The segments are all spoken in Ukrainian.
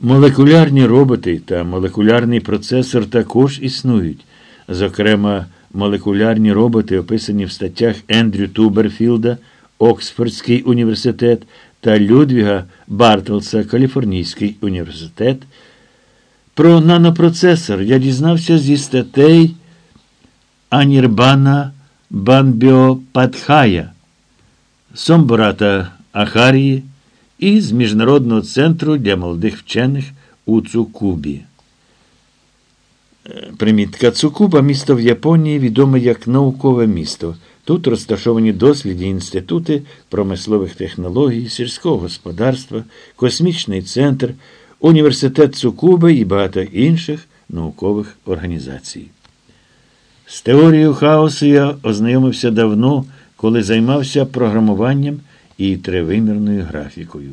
Молекулярні роботи та молекулярний процесор також існують. Зокрема, молекулярні роботи описані в статтях Ендрю Туберфілда, Оксфордський університет та Людвіга Бартлса, Каліфорнійський університет. Про нанопроцесор я дізнався зі статей Анірбана Бандіопадхая, Сомобрата Ачарії і з Міжнародного центру для молодих вчених у Цукубі. Е, Примітка Цукуба місто в Японії відоме як наукове місто. Тут розташовані дослідні інститути промислових технологій, сільського господарства, космічний центр, університет Цукуби і багато інших наукових організацій. З теорією хаосу я ознайомився давно, коли займався програмуванням і тривимірною графікою.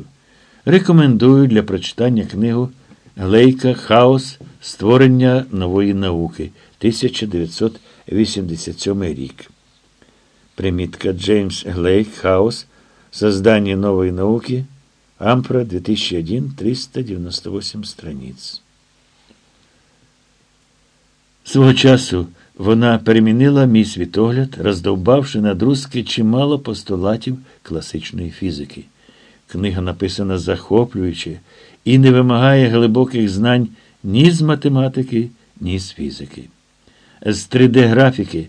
Рекомендую для прочитання книгу Глейка. Хаос. Створення нової науки. 1987 рік. Примітка Джеймс Глейк. Хаос. Создание нової науки. Амфора. 2001 398 страниць. Свого часу вона перемінила мій світогляд, роздовбавши на друзки чимало постулатів класичної фізики. Книга написана захоплююче і не вимагає глибоких знань ні з математики, ні з фізики. З 3D-графіки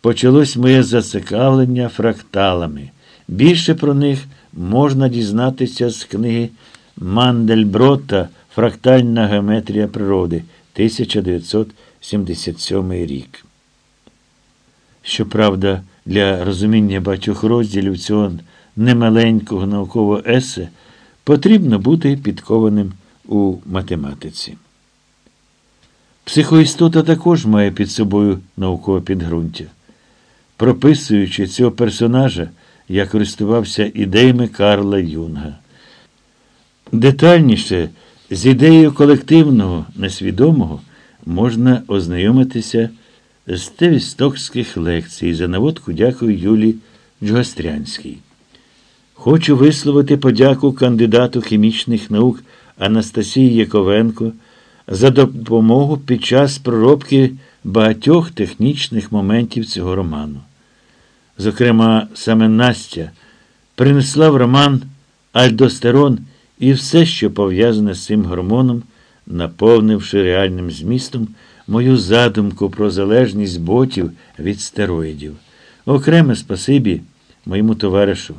почалось моє зацікавлення фракталами. Більше про них можна дізнатися з книги Мандельброта Фрактальна геометрія природи 1977 рік. Щоправда, для розуміння багатьох розділів цього немаленького наукового есе потрібно бути підкованим у математиці. Психоістота також має під собою наукове підґрунтя. Прописуючи цього персонажа, я користувався ідеями Карла Юнга. Детальніше з ідеєю колективного несвідомого можна ознайомитися з тевістокських лекцій. За наводку дякую Юлі Джгострянській. Хочу висловити подяку кандидату хімічних наук Анастасії Яковенко за допомогу під час проробки багатьох технічних моментів цього роману. Зокрема, саме Настя принесла в роман Альдостерон і все, що пов'язане з цим гормоном, наповнивши реальним змістом мою задумку про залежність ботів від стероїдів. Окреме спасибі моєму товаришу,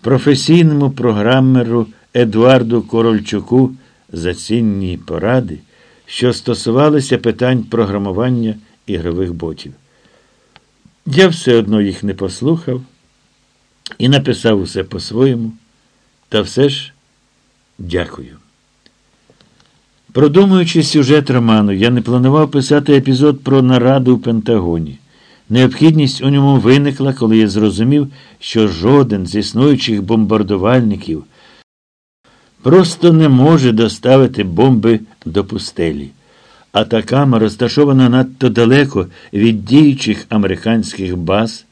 професійному програмеру Едуарду Корольчуку за цінні поради, що стосувалися питань програмування ігрових ботів. Я все одно їх не послухав і написав усе по-своєму, та все ж дякую. Продумуючи сюжет роману, я не планував писати епізод про нараду в Пентагоні. Необхідність у ньому виникла, коли я зрозумів, що жоден з існуючих бомбардувальників просто не може доставити бомби до пустелі. Атакама розташована надто далеко від діючих американських баз.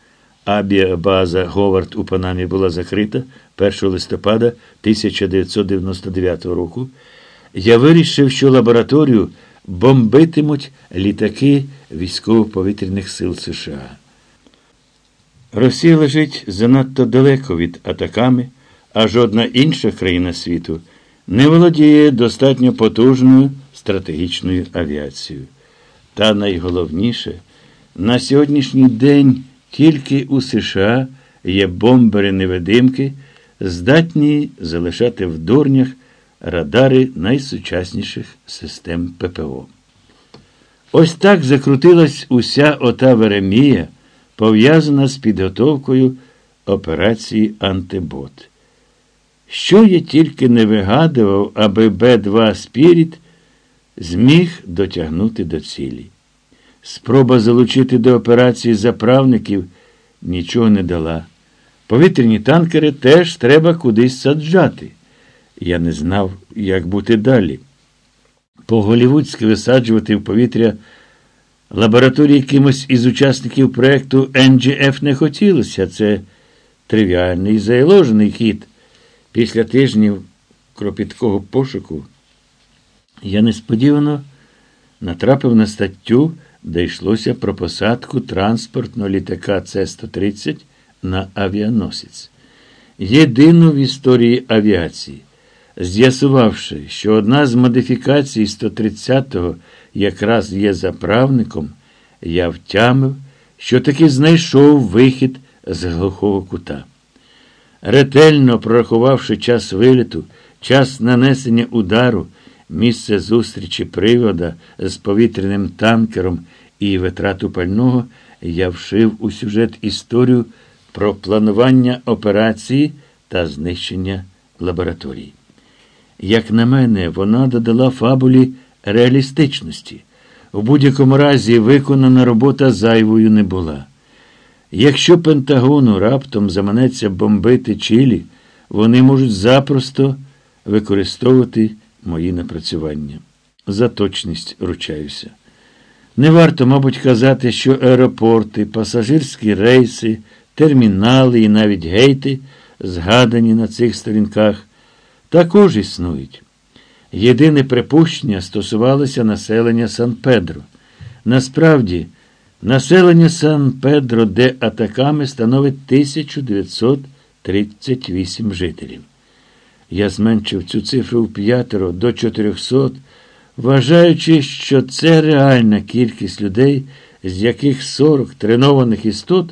Авіабаза Говард у Панамі була закрита 1 листопада 1999 року. Я вирішив, що лабораторію бомбитимуть літаки військово-повітряних сил США. Росія лежить занадто далеко від атаками, а жодна інша країна світу не володіє достатньо потужною стратегічною авіацією. Та найголовніше, на сьогоднішній день тільки у США є бомбери-невидимки, здатні залишати в дурнях радари найсучасніших систем ППО. Ось так закрутилась уся ота Веремія, пов'язана з підготовкою операції Антибот. Що я тільки не вигадував, аби Б2 Спіріт зміг дотягнути до цілі. Спроба залучити до операції заправників нічого не дала. Повітряні танкери теж треба кудись саджати. Я не знав, як бути далі. По-голівудськи висаджувати в повітря лабораторії кимось із учасників проєкту NGF не хотілося. Це тривіальний і зайложений хід. Після тижнів кропіткого пошуку Я несподівано натрапив на статтю, де йшлося про посадку транспортного літака С-130 на авіаносець. Єдину в історії авіації. З'ясувавши, що одна з модифікацій 130-го якраз є заправником, я втямив, що таки знайшов вихід з глухого кута. Ретельно прорахувавши час виліту, час нанесення удару, місце зустрічі привода з повітряним танкером і витрату пального, я вшив у сюжет історію про планування операції та знищення лабораторій. Як на мене, вона додала фабулі реалістичності. У будь-якому разі виконана робота зайвою не була. Якщо Пентагону раптом заманеться бомбити Чилі, вони можуть запросто використовувати мої напрацювання. За точність ручаюся. Не варто, мабуть, казати, що аеропорти, пасажирські рейси, термінали і навіть гейти, згадані на цих сторінках, також існують. Єдине припущення стосувалося населення Сан-Педро. Насправді, населення Сан-Педро де Атаками становить 1938 жителів. Я зменшив цю цифру в п'ятеро до 400, вважаючи, що це реальна кількість людей, з яких 40 тренованих істот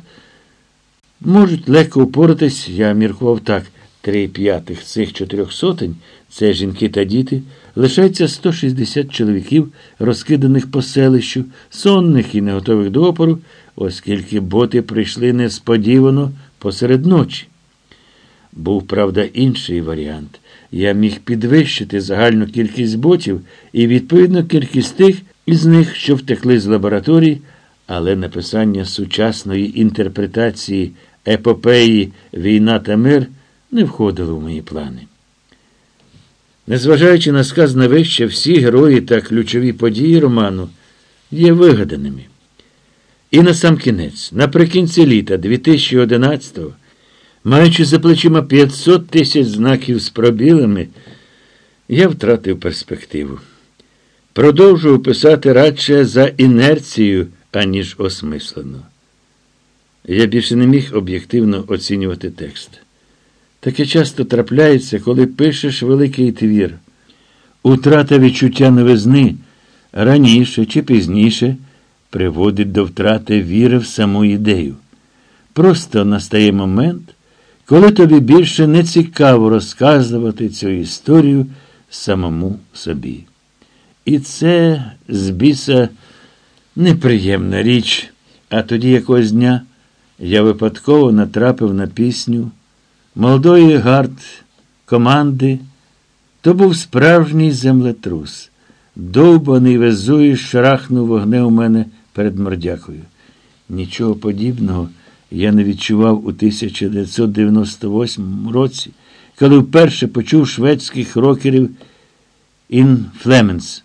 можуть легко упоратись, я міркував так, три п'ятих цих чотирьох сотень це жінки та діти, лишається 160 чоловіків, розкиданих по селищу, сонних і неготових до опору, оскільки боти прийшли несподівано посеред ночі. Був, правда, інший варіант. Я міг підвищити загальну кількість ботів і, відповідно, кількість тих із них, що втекли з лабораторій, але написання сучасної інтерпретації епопеї Війна та мир не входило в мої плани. Незважаючи на сказане вище, всі герої та ключові події роману є вигаданими. І на сам кінець, наприкінці літа 2011-го, маючи за плечима 500 тисяч знаків з пробілами, я втратив перспективу. Продовжував писати радше за інерцією, аніж осмислено. Я більше не міг об'єктивно оцінювати текст. Таке часто трапляється, коли пишеш великий твір. Утрата відчуття новизни раніше чи пізніше приводить до втрати віри в саму ідею. Просто настає момент, коли тобі більше не цікаво розказувати цю історію самому собі. І це з біса неприємна річ, а тоді якогось дня я випадково натрапив на пісню молодої гард команди. То був справжній землетрус. Довбаний везуєш шарахнув вогне у мене перед мордякою. Нічого подібного я не відчував у 1998 році, коли вперше почув шведських рокерів «In Flemens».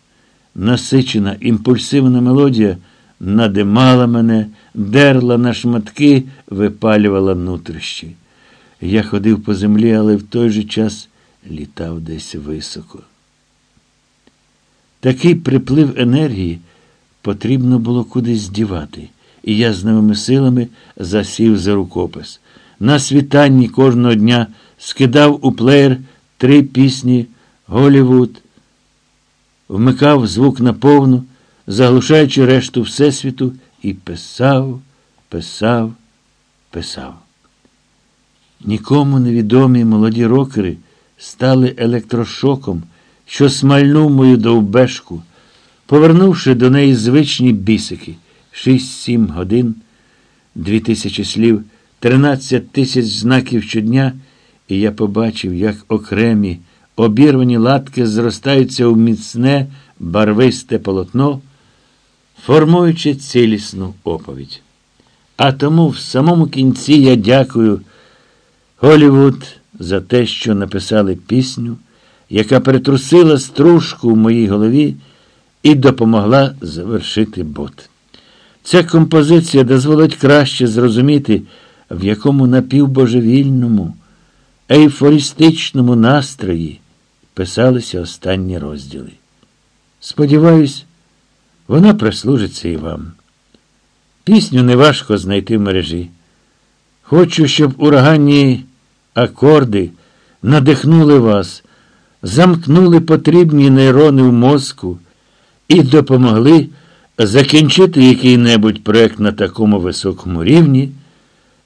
Насичена, імпульсивна мелодія надимала мене, дерла на шматки, випалювала нутрощі. Я ходив по землі, але в той же час літав десь високо. Такий приплив енергії потрібно було кудись дівати, і я з новими силами засів за рукопис. На світанні кожного дня скидав у плеєр три пісні Голівуд, вмикав звук наповну, заглушаючи решту Всесвіту, і писав, писав, писав. Нікому невідомі молоді рокери стали електрошоком, що смальнув мою довбешку, повернувши до неї звичні бісики шість-сім годин, дві тисячі слів, тринадцять тисяч знаків щодня, і я побачив, як окремі обірвані латки зростаються у міцне, барвисте полотно, формуючи цілісну оповідь. А тому в самому кінці я дякую. Голівуд за те, що написали пісню, яка притрусила стружку в моїй голові і допомогла завершити бот. Ця композиція дозволить краще зрозуміти, в якому напівбожевільному, ейфористичному настрої писалися останні розділи. Сподіваюсь, вона прислужиться і вам. Пісню неважко знайти в мережі. Хочу, щоб ураганні акорди надихнули вас, замкнули потрібні нейрони в мозку і допомогли закінчити який-небудь проект на такому високому рівні,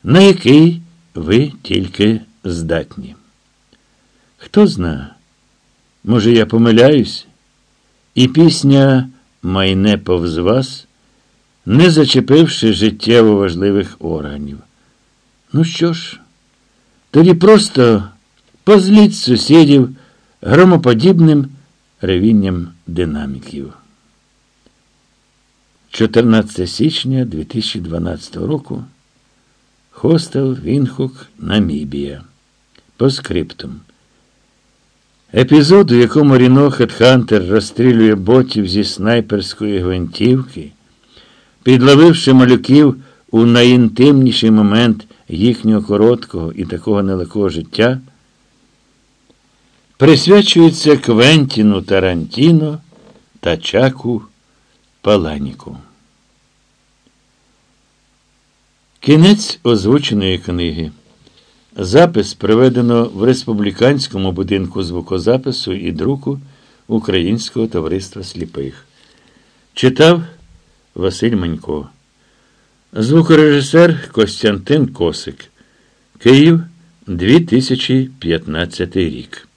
на який ви тільки здатні. Хто зна, може, я помиляюсь, і пісня майне повз вас, не зачепивши життєво важливих органів. Ну що ж, тоді просто позліть сусідів громоподібним ревінням динаміків. 14 січня 2012 року. Хостел Вінхук, Намібія. По скриптум. Епізод, у якому Ріно Хетхантер розстрілює ботів зі снайперської гвинтівки, підловивши малюків у найінтимніший момент їхнього короткого і такого нелегкого життя, присвячується Квентіну Тарантіно та Чаку Паланіку. Кінець озвученої книги. Запис проведено в Республіканському будинку звукозапису і друку Українського товариства сліпих. Читав Василь Манько. Звукорежисер Костянтин Косик. Київ 2015 рік.